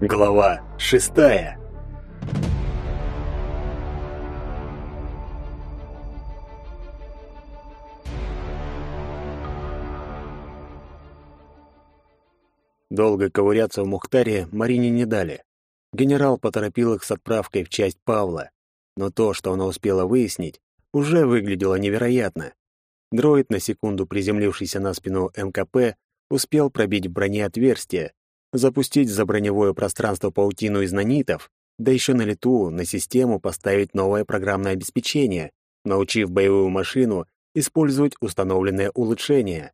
Глава шестая Долго ковыряться в Мухтаре Марине не дали. Генерал поторопил их с отправкой в часть Павла, но то, что она успела выяснить, уже выглядело невероятно. Дроид, на секунду приземлившийся на спину МКП, успел пробить в броне отверстие, запустить за броневое пространство паутину из нанитов, да еще на лету на систему поставить новое программное обеспечение, научив боевую машину использовать установленное улучшение.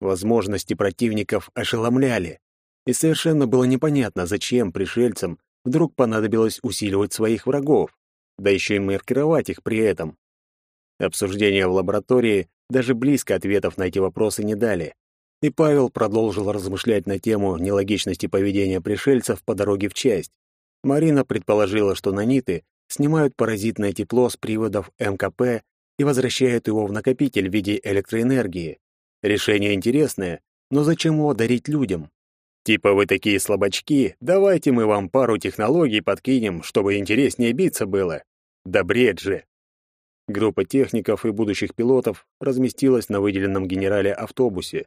Возможности противников ошеломляли, и совершенно было непонятно, зачем пришельцам вдруг понадобилось усиливать своих врагов, да еще и маркировать их при этом. Обсуждения в лаборатории даже близко ответов на эти вопросы не дали, и Павел продолжил размышлять на тему нелогичности поведения пришельцев по дороге в часть. Марина предположила, что наниты снимают паразитное тепло с приводов МКП и возвращают его в накопитель в виде электроэнергии. Решение интересное, но зачем его дарить людям? Типа вы такие слабачки, давайте мы вам пару технологий подкинем, чтобы интереснее биться было. Да бред же! Группа техников и будущих пилотов разместилась на выделенном генерале автобусе.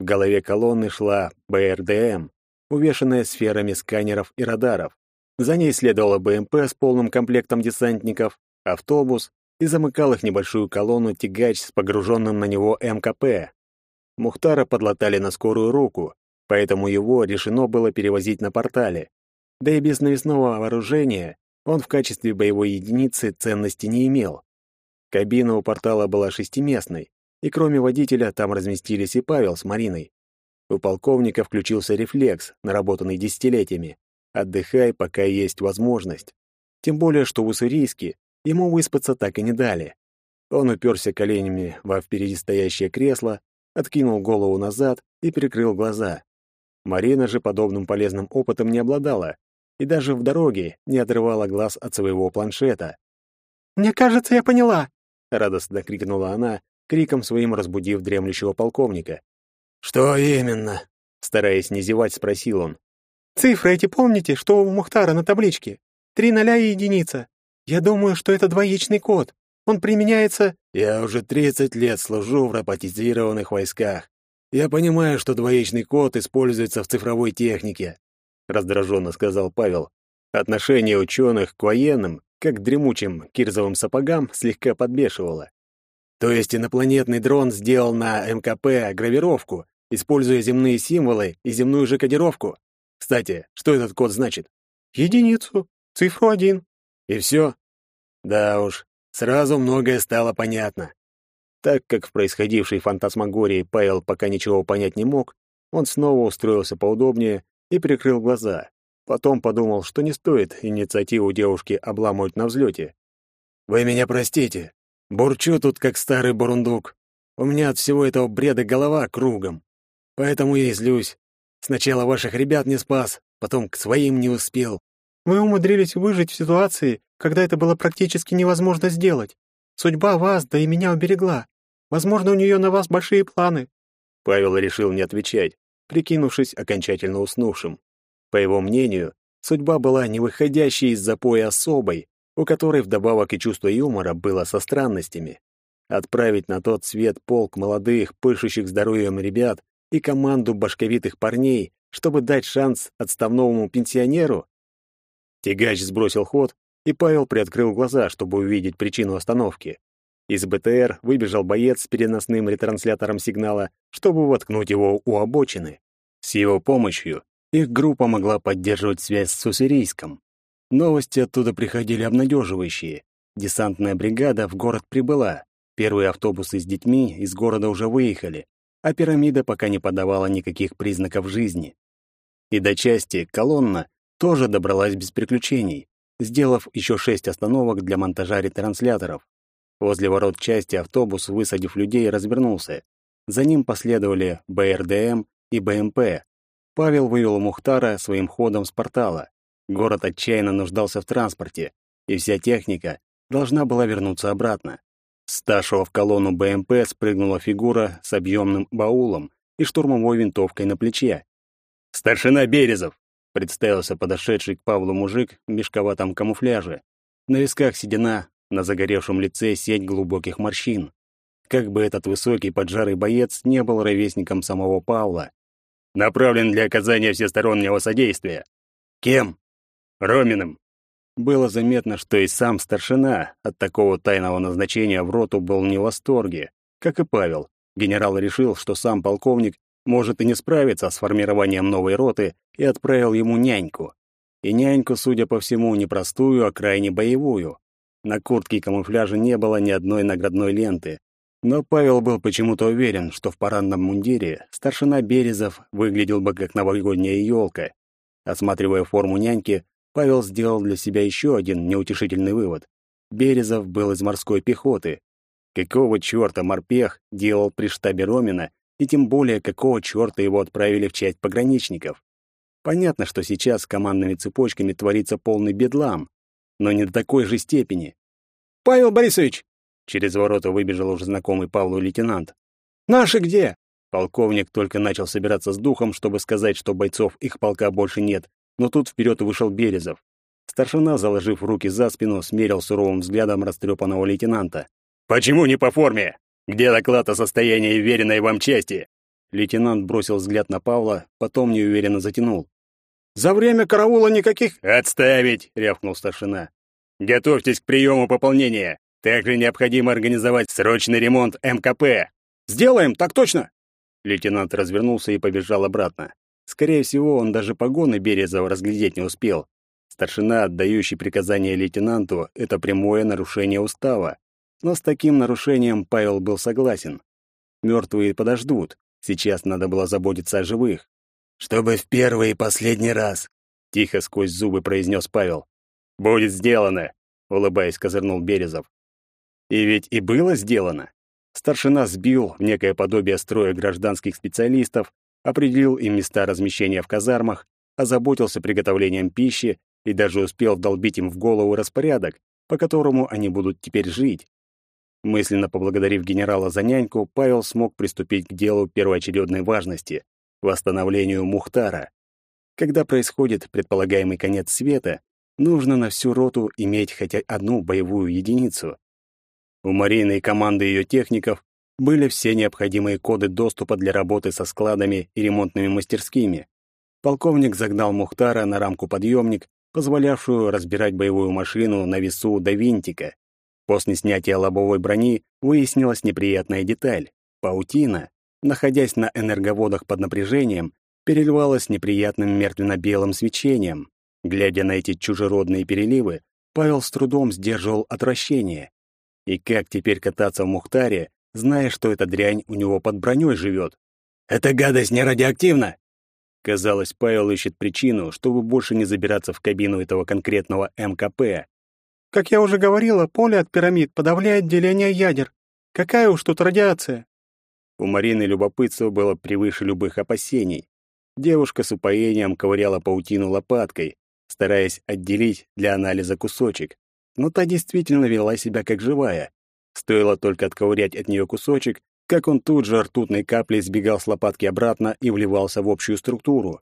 В голове колонны шла БРДМ, увешанная сферами сканеров и радаров. За ней следовала БМП с полным комплектом десантников, автобус и замыкал их небольшую колонну тягач с погруженным на него МКП. Мухтара подлатали на скорую руку, поэтому его решено было перевозить на портале. Да и без навесного вооружения он в качестве боевой единицы ценности не имел. Кабина у портала была шестиместной, и кроме водителя там разместились и Павел с Мариной. У полковника включился рефлекс, наработанный десятилетиями. Отдыхай, пока есть возможность. Тем более, что в Уссурийске ему выспаться так и не дали. Он уперся коленями во впереди стоящее кресло, откинул голову назад и прикрыл глаза. Марина же подобным полезным опытом не обладала и даже в дороге не отрывала глаз от своего планшета. «Мне кажется, я поняла!» — радостно крикнула она, криком своим разбудив дремлющего полковника. «Что именно?» — стараясь не зевать, спросил он. «Цифры эти помните, что у Мухтара на табличке? Три ноля и единица. Я думаю, что это двоичный код. Он применяется...» «Я уже 30 лет служу в роботизированных войсках. Я понимаю, что двоичный код используется в цифровой технике», — раздраженно сказал Павел. Отношение ученых к военным, как к дремучим кирзовым сапогам, слегка подбешивало. То есть инопланетный дрон сделал на МКП гравировку, используя земные символы и земную же кодировку. Кстати, что этот код значит? Единицу, цифру один. И все? Да уж, Сразу многое стало понятно. Так как в происходившей фантасмагории Павел пока ничего понять не мог, он снова устроился поудобнее и прикрыл глаза. Потом подумал, что не стоит инициативу девушки обламывать на взлете. «Вы меня простите. Бурчу тут, как старый бурундук. У меня от всего этого бреда голова кругом. Поэтому я и злюсь. Сначала ваших ребят не спас, потом к своим не успел. Вы умудрились выжить в ситуации, когда это было практически невозможно сделать. Судьба вас, да и меня уберегла. Возможно, у нее на вас большие планы». Павел решил не отвечать, прикинувшись окончательно уснувшим. По его мнению, судьба была не выходящей из запоя особой, у которой вдобавок и чувство юмора было со странностями. Отправить на тот свет полк молодых, пышущих здоровьем ребят и команду башковитых парней, чтобы дать шанс отставному пенсионеру? Тягач сбросил ход, и Павел приоткрыл глаза, чтобы увидеть причину остановки. Из БТР выбежал боец с переносным ретранслятором сигнала, чтобы воткнуть его у обочины. С его помощью их группа могла поддерживать связь с Уссурийском. Новости оттуда приходили обнадеживающие. Десантная бригада в город прибыла, первые автобусы с детьми из города уже выехали, а пирамида пока не подавала никаких признаков жизни. И до части колонна тоже добралась без приключений, сделав еще шесть остановок для монтажа ретрансляторов. Возле ворот части автобус, высадив людей, развернулся. За ним последовали БРДМ и БМП. Павел вывел Мухтара своим ходом с портала. Город отчаянно нуждался в транспорте, и вся техника должна была вернуться обратно. С в колонну БМП спрыгнула фигура с объемным баулом и штурмовой винтовкой на плече. «Старшина Березов!» — представился подошедший к Павлу мужик в мешковатом камуфляже. На висках седина, на загоревшем лице сеть глубоких морщин. Как бы этот высокий поджарый боец не был ровесником самого Павла. «Направлен для оказания всестороннего содействия». «Кем?» «Роминым». Было заметно, что и сам старшина от такого тайного назначения в роту был не в восторге, как и Павел. Генерал решил, что сам полковник может и не справиться с формированием новой роты и отправил ему няньку. И няньку, судя по всему, не простую, а крайне боевую. На куртке и камуфляже не было ни одной наградной ленты. Но Павел был почему-то уверен, что в парадном мундире старшина Березов выглядел бы как новогодняя елка. Осматривая форму няньки, Павел сделал для себя еще один неутешительный вывод. Березов был из морской пехоты. Какого чёрта морпех делал при штабе Ромина, и тем более какого чёрта его отправили в часть пограничников? Понятно, что сейчас с командными цепочками творится полный бедлам, но не до такой же степени. «Павел Борисович!» Через ворота выбежал уже знакомый Павлу лейтенант. «Наши где?» Полковник только начал собираться с духом, чтобы сказать, что бойцов их полка больше нет, но тут вперед вышел Березов. Старшина, заложив руки за спину, смерил суровым взглядом растрепанного лейтенанта. «Почему не по форме? Где доклад о состоянии веренной вам части?» Лейтенант бросил взгляд на Павла, потом неуверенно затянул. «За время караула никаких...» «Отставить!» — рявкнул старшина. «Готовьтесь к приему пополнения. Также необходимо организовать срочный ремонт МКП». «Сделаем, так точно!» Лейтенант развернулся и побежал обратно. Скорее всего, он даже погоны Березова разглядеть не успел. Старшина, отдающий приказания лейтенанту, это прямое нарушение устава. Но с таким нарушением Павел был согласен. Мертвые подождут, Сейчас надо было заботиться о живых. «Чтобы в первый и последний раз», — тихо сквозь зубы произнес Павел. «Будет сделано», — улыбаясь, козырнул Березов. И ведь и было сделано. Старшина сбил в некое подобие строя гражданских специалистов, определил им места размещения в казармах, озаботился приготовлением пищи и даже успел вдолбить им в голову распорядок, по которому они будут теперь жить. Мысленно поблагодарив генерала за няньку, Павел смог приступить к делу первоочередной важности — восстановлению Мухтара. Когда происходит предполагаемый конец света, нужно на всю роту иметь хотя одну боевую единицу. У Марины и команды ее техников были все необходимые коды доступа для работы со складами и ремонтными мастерскими. Полковник загнал Мухтара на рамку-подъемник, позволявшую разбирать боевую машину на весу до винтика. После снятия лобовой брони выяснилась неприятная деталь. Паутина, находясь на энерговодах под напряжением, переливалась неприятным мертвенно-белым свечением. Глядя на эти чужеродные переливы, Павел с трудом сдерживал отвращение. И как теперь кататься в Мухтаре, зная, что эта дрянь у него под броней живет? «Эта гадость не радиоактивна!» Казалось, Павел ищет причину, чтобы больше не забираться в кабину этого конкретного МКП, как я уже говорила, поле от пирамид подавляет деление ядер. Какая уж тут радиация? У Марины любопытство было превыше любых опасений. Девушка с упоением ковыряла паутину лопаткой, стараясь отделить для анализа кусочек. Но та действительно вела себя как живая. Стоило только отковырять от нее кусочек, как он тут же ртутной каплей сбегал с лопатки обратно и вливался в общую структуру.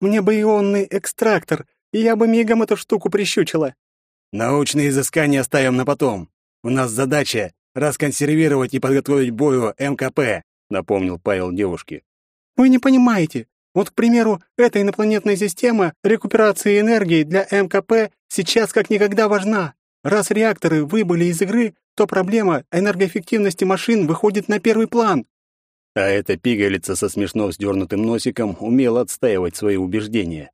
«Мне бы ионный экстрактор, и я бы мигом эту штуку прищучила», Научные изыскания оставим на потом. У нас задача расконсервировать и подготовить бою МКП, напомнил Павел девушке. Вы не понимаете. Вот, к примеру, эта инопланетная система рекуперации энергии для МКП сейчас как никогда важна. Раз реакторы выбыли из игры, то проблема энергоэффективности машин выходит на первый план. А эта пигалица со смешно вздернутым носиком умела отстаивать свои убеждения.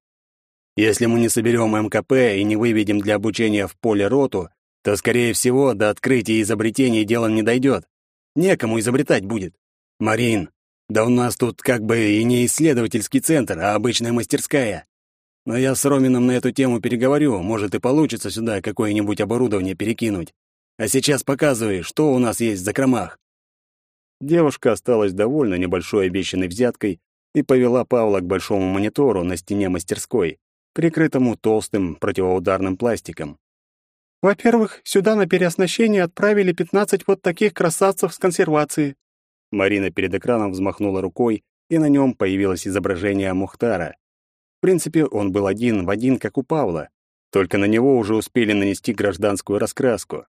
Если мы не соберем МКП и не выведем для обучения в поле роту, то, скорее всего, до открытия изобретений дело не дойдет. Некому изобретать будет. Марин, да у нас тут как бы и не исследовательский центр, а обычная мастерская. Но я с Ромином на эту тему переговорю, может и получится сюда какое-нибудь оборудование перекинуть. А сейчас показывай, что у нас есть в закромах. Девушка осталась довольна небольшой обещанной взяткой и повела Павла к большому монитору на стене мастерской прикрытому толстым противоударным пластиком. «Во-первых, сюда на переоснащение отправили 15 вот таких красавцев с консервации». Марина перед экраном взмахнула рукой, и на нем появилось изображение Мухтара. В принципе, он был один в один, как у Павла, только на него уже успели нанести гражданскую раскраску.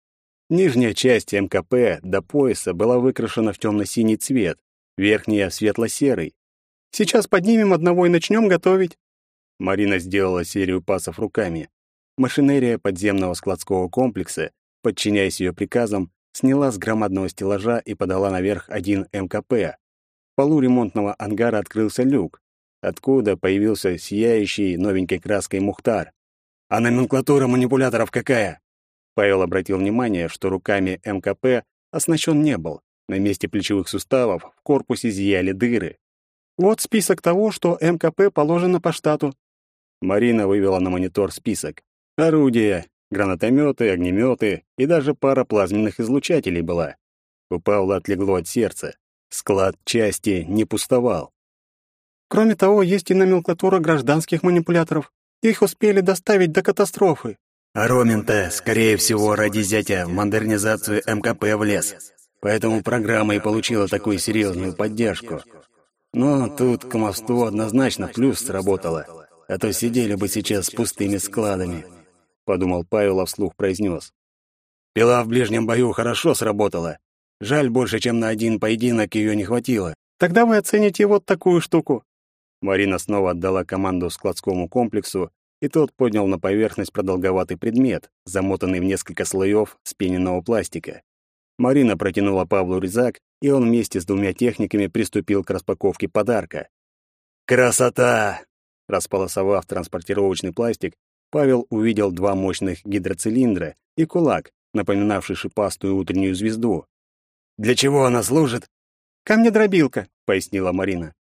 Нижняя часть МКП до пояса была выкрашена в темно-синий цвет, верхняя — светло-серый. «Сейчас поднимем одного и начнем готовить». Марина сделала серию пасов руками. Машинерия подземного складского комплекса, подчиняясь ее приказам, сняла с громадного стеллажа и подала наверх один МКП. В полу ремонтного ангара открылся люк, откуда появился сияющий новенькой краской Мухтар. «А номенклатура манипуляторов какая?» Павел обратил внимание, что руками МКП оснащен не был. На месте плечевых суставов в корпусе зияли дыры. «Вот список того, что МКП положено по штату». Марина вывела на монитор список. Орудия, гранатометы, огнеметы и даже пара плазменных излучателей была. У Павла отлегло от сердца. Склад части не пустовал. Кроме того, есть и номенклатура гражданских манипуляторов. Их успели доставить до катастрофы. А Ромин-то, скорее всего, ради зятя в модернизацию МКП влез. Поэтому программа и получила такую серьезную поддержку. Но тут кумовство однозначно плюс сработало, а то сидели бы сейчас с пустыми складами. — подумал Павел, а вслух произнес. «Пила в ближнем бою хорошо сработала. Жаль, больше, чем на один поединок ее не хватило». «Тогда вы оцените вот такую штуку». Марина снова отдала команду складскому комплексу, и тот поднял на поверхность продолговатый предмет, замотанный в несколько слоев спененного пластика. Марина протянула Павлу резак, и он вместе с двумя техниками приступил к распаковке подарка. «Красота!» Располосовав транспортировочный пластик, Павел увидел два мощных гидроцилиндра и кулак, напоминавший шипастую утреннюю звезду. «Для чего она служит?» «Камнедробилка», — пояснила Марина.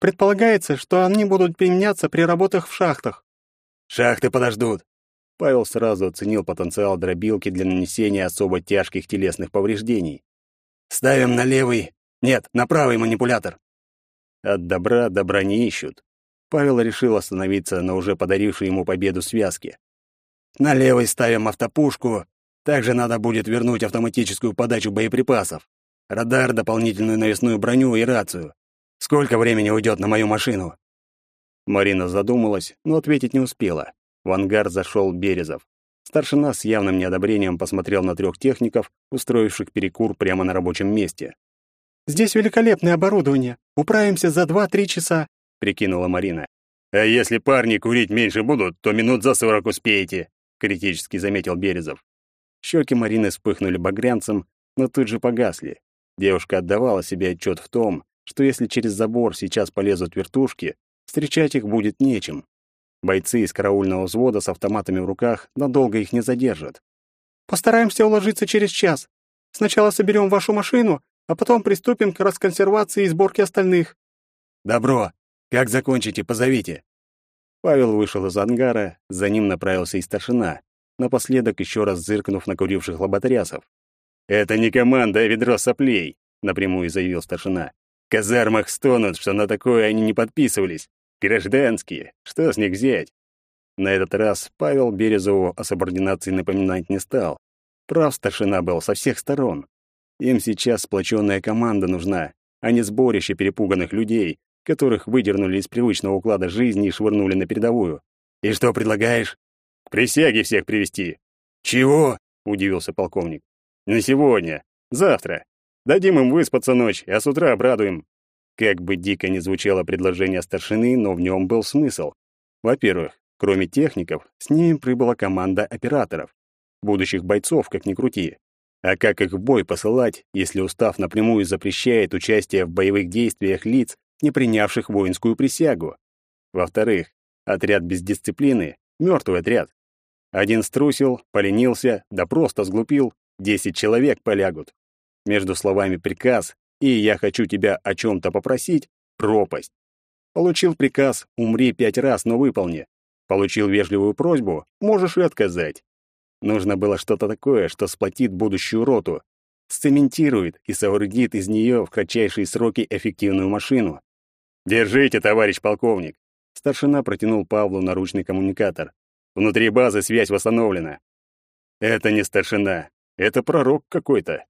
«Предполагается, что они будут применяться при работах в шахтах». «Шахты подождут». Павел сразу оценил потенциал дробилки для нанесения особо тяжких телесных повреждений. «Ставим на левый... Нет, на правый манипулятор». От добра добра не ищут. Павел решил остановиться на уже подарившей ему победу связке. «На левой ставим автопушку. Также надо будет вернуть автоматическую подачу боеприпасов. Радар, дополнительную навесную броню и рацию. Сколько времени уйдет на мою машину?» Марина задумалась, но ответить не успела. В ангар зашел Березов. Старшина с явным неодобрением посмотрел на трех техников, устроивших перекур прямо на рабочем месте. «Здесь великолепное оборудование. Управимся за два-три часа. — прикинула Марина. «А если парни курить меньше будут, то минут за сорок успеете», — критически заметил Березов. Щеки Марины вспыхнули багрянцем, но тут же погасли. Девушка отдавала себе отчет в том, что если через забор сейчас полезут вертушки, встречать их будет нечем. Бойцы из караульного взвода с автоматами в руках надолго их не задержат. «Постараемся уложиться через час. Сначала соберем вашу машину, а потом приступим к расконсервации и сборке остальных». «Добро. Как закончите, позовите». Павел вышел из ангара, за ним направился и старшина, напоследок еще раз зыркнув на куривших лоботрясов. «Это не команда, а ведро соплей», — напрямую заявил старшина. «В казармах стонут, что на такое они не подписывались. Гражданские, что с них взять?» На этот раз Павел Березову о субординации напоминать не стал. Прав старшина был со всех сторон. Им сейчас сплоченная команда нужна, а не сборище перепуганных людей, которых выдернули из привычного уклада жизни и швырнули на передовую. «И что предлагаешь?» «К присяге всех привести. «Чего?» — удивился полковник. «На сегодня. Завтра. Дадим им выспаться ночь, а с утра обрадуем». Как бы дико ни звучало предложение старшины, но в нем был смысл. Во-первых, кроме техников, с ними прибыла команда операторов. Будущих бойцов, как ни крути. А как их в бой посылать, если устав напрямую запрещает участие в боевых действиях лиц, не принявших воинскую присягу. Во-вторых, отряд без дисциплины — мертвый отряд. Один струсил, поленился, да просто сглупил, десять человек полягут. Между словами «приказ» и «я хочу тебя о чем-то попросить» — пропасть. Получил приказ «умри пять раз, но выполни». Получил вежливую просьбу — можешь и отказать. Нужно было что-то такое, что сплотит будущую роту, сцементирует и соорудит из нее в кратчайшие сроки эффективную машину. «Держите, товарищ полковник!» Старшина протянул Павлу наручный коммуникатор. «Внутри базы связь восстановлена». «Это не старшина, это пророк какой-то».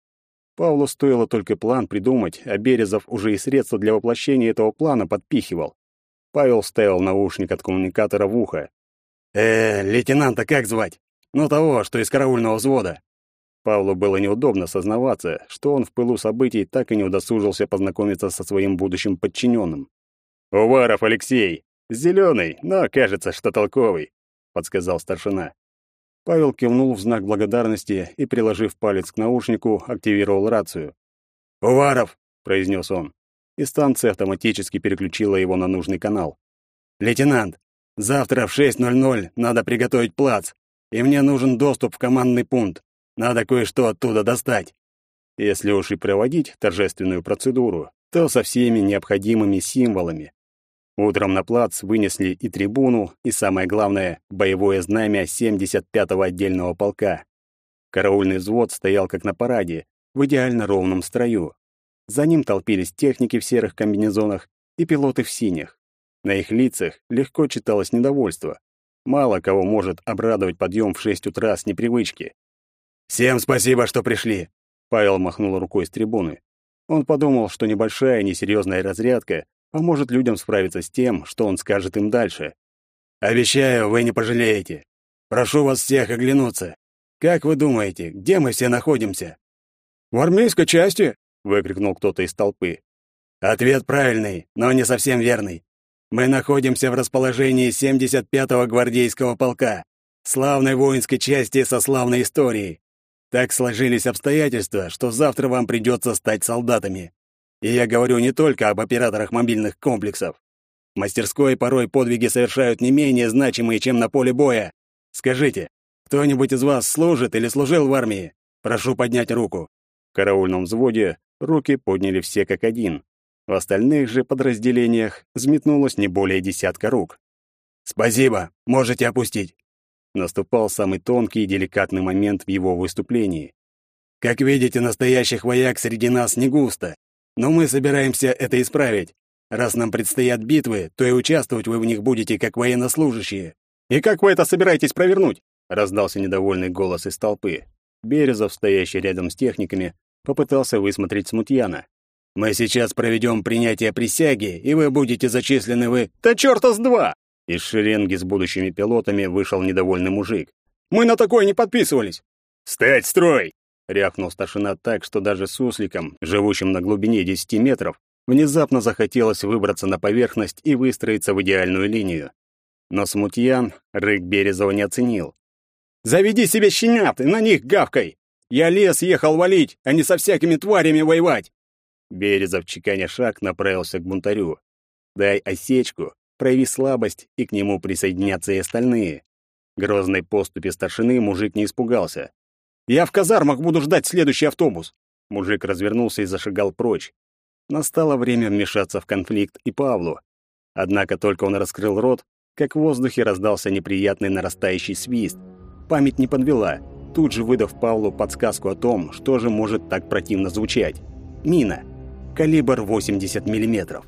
Павлу стоило только план придумать, а Березов уже и средства для воплощения этого плана подпихивал. Павел вставил наушник от коммуникатора в ухо. «Э, лейтенанта как звать? Ну того, что из караульного взвода». Павлу было неудобно сознаваться, что он в пылу событий так и не удосужился познакомиться со своим будущим подчиненным. «Уваров Алексей! Зеленый, но кажется, что толковый», — подсказал старшина. Павел кивнул в знак благодарности и, приложив палец к наушнику, активировал рацию. «Уваров!» — произнес он, и станция автоматически переключила его на нужный канал. «Лейтенант, завтра в 6.00 надо приготовить плац, и мне нужен доступ в командный пункт. Надо кое-что оттуда достать». Если уж и проводить торжественную процедуру, то со всеми необходимыми символами, Утром на плац вынесли и трибуну, и, самое главное, боевое знамя 75-го отдельного полка. Караульный взвод стоял как на параде, в идеально ровном строю. За ним толпились техники в серых комбинезонах и пилоты в синих. На их лицах легко читалось недовольство. Мало кого может обрадовать подъем в 6 утра с непривычки. «Всем спасибо, что пришли!» Павел махнул рукой с трибуны. Он подумал, что небольшая несерьезная разрядка поможет людям справиться с тем, что он скажет им дальше. «Обещаю, вы не пожалеете. Прошу вас всех оглянуться. Как вы думаете, где мы все находимся?» «В армейской части!» — выкрикнул кто-то из толпы. «Ответ правильный, но не совсем верный. Мы находимся в расположении 75-го гвардейского полка, славной воинской части со славной историей. Так сложились обстоятельства, что завтра вам придется стать солдатами. И я говорю не только об операторах мобильных комплексов. В мастерской порой подвиги совершают не менее значимые, чем на поле боя. Скажите, кто-нибудь из вас служит или служил в армии? Прошу поднять руку. В караульном взводе руки подняли все как один. В остальных же подразделениях взметнулось не более десятка рук. «Спасибо, можете опустить». Наступал самый тонкий и деликатный момент в его выступлении. «Как видите, настоящих вояк среди нас не густо. Но мы собираемся это исправить. Раз нам предстоят битвы, то и участвовать вы в них будете как военнослужащие. И как вы это собираетесь провернуть? раздался недовольный голос из толпы. Березов, стоящий рядом с техниками, попытался высмотреть смутьяна. Мы сейчас проведем принятие присяги, и вы будете зачислены вы. Да чёрта с два! Из шеренги с будущими пилотами вышел недовольный мужик. Мы на такое не подписывались. Встать строй! Рявкнул старшина так, что даже сусликам, живущим на глубине 10 метров, внезапно захотелось выбраться на поверхность и выстроиться в идеальную линию. Но смутьян рык Березова не оценил. «Заведи себе щенят и на них гавкой! Я лес ехал валить, а не со всякими тварями воевать!» Березов, чеканя шаг, направился к бунтарю. «Дай осечку, прояви слабость, и к нему присоединятся и остальные». Грозной поступи старшины мужик не испугался. Я в казармах буду ждать следующий автобус. Мужик развернулся и зашагал прочь. Настало время вмешаться в конфликт и Павлу. Однако только он раскрыл рот, как в воздухе раздался неприятный нарастающий свист. Память не подвела, тут же выдав Павлу подсказку о том, что же может так противно звучать. Мина. Калибр 80 миллиметров.